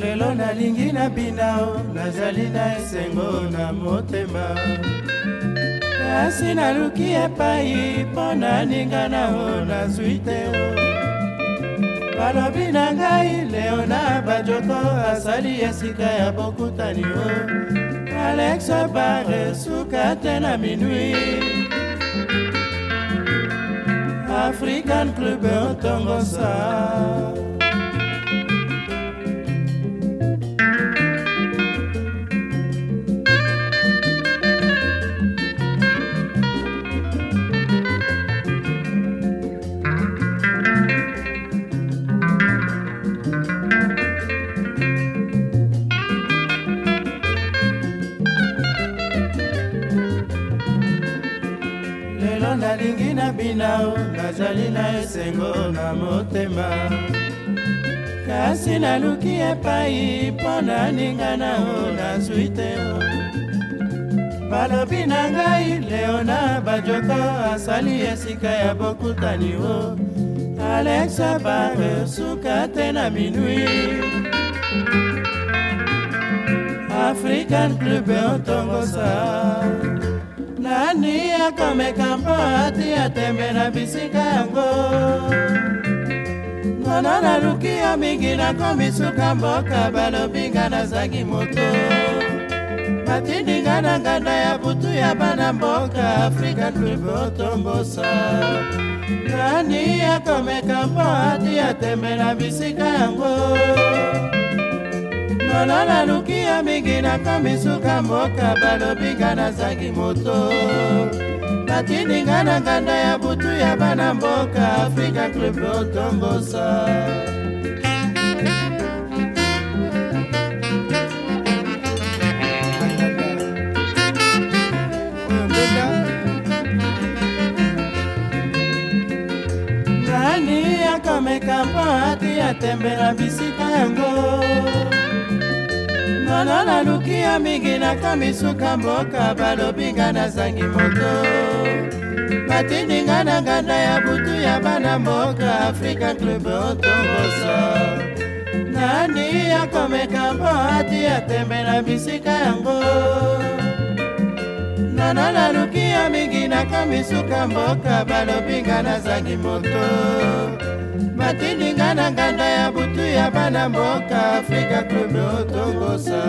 lelo nalingi na bina nazali na esengo na motema kasi naluki epai mpo na ninganao nazwi te balobi na ngai leo na bajoko asali esika ya bokutani o alex bare suka te na minui african club otongosa nalingi na bino bazali na esengo na motema kasi naluki epai mpo na ninga nao nazwi te balobi na ngai leona bajoko asali esika ya bokutani o alexa baresuka te na minui african club otongosa ani akomekamba ati atembela bisika yango ngono naluki yo mingi nakomisuka mboka balobinga nazangi moto batindinga na nganda ya butu ya bana mboka afrika lubotombosa nani akomekamba ati atembela bisika yango ngolo naluki ya mingi nakomi suka mboka balobinga nazangi moto batindinga na nganda ya butu ya bana mboka afrika club otongosa nani akomeka mpo ati atembela bisika yango nono naluki ya mingi nakamisuka mboka balobinga nazangi moto batindinga na nganda ya butu ya bana mboka afrika club otongoso nani akomeka mpo ati atembela bisika yango nono naluki ya mingi nakamisuka mboka balobinga nazangi moto matindinga na nganda ya butu ya bana mboka afrika club otongosa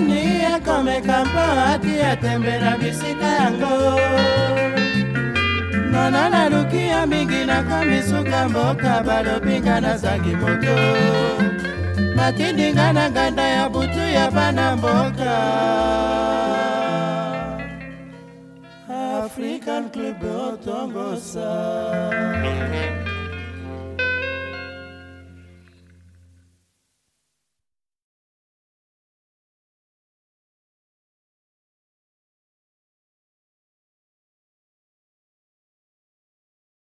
nani akomeka mpo ati atembela bisika yango nona naluki ya mingi nakomi suka mboka balobinga nazangi moto matindinga na nganda ya butu ya bana mboka african club otongosa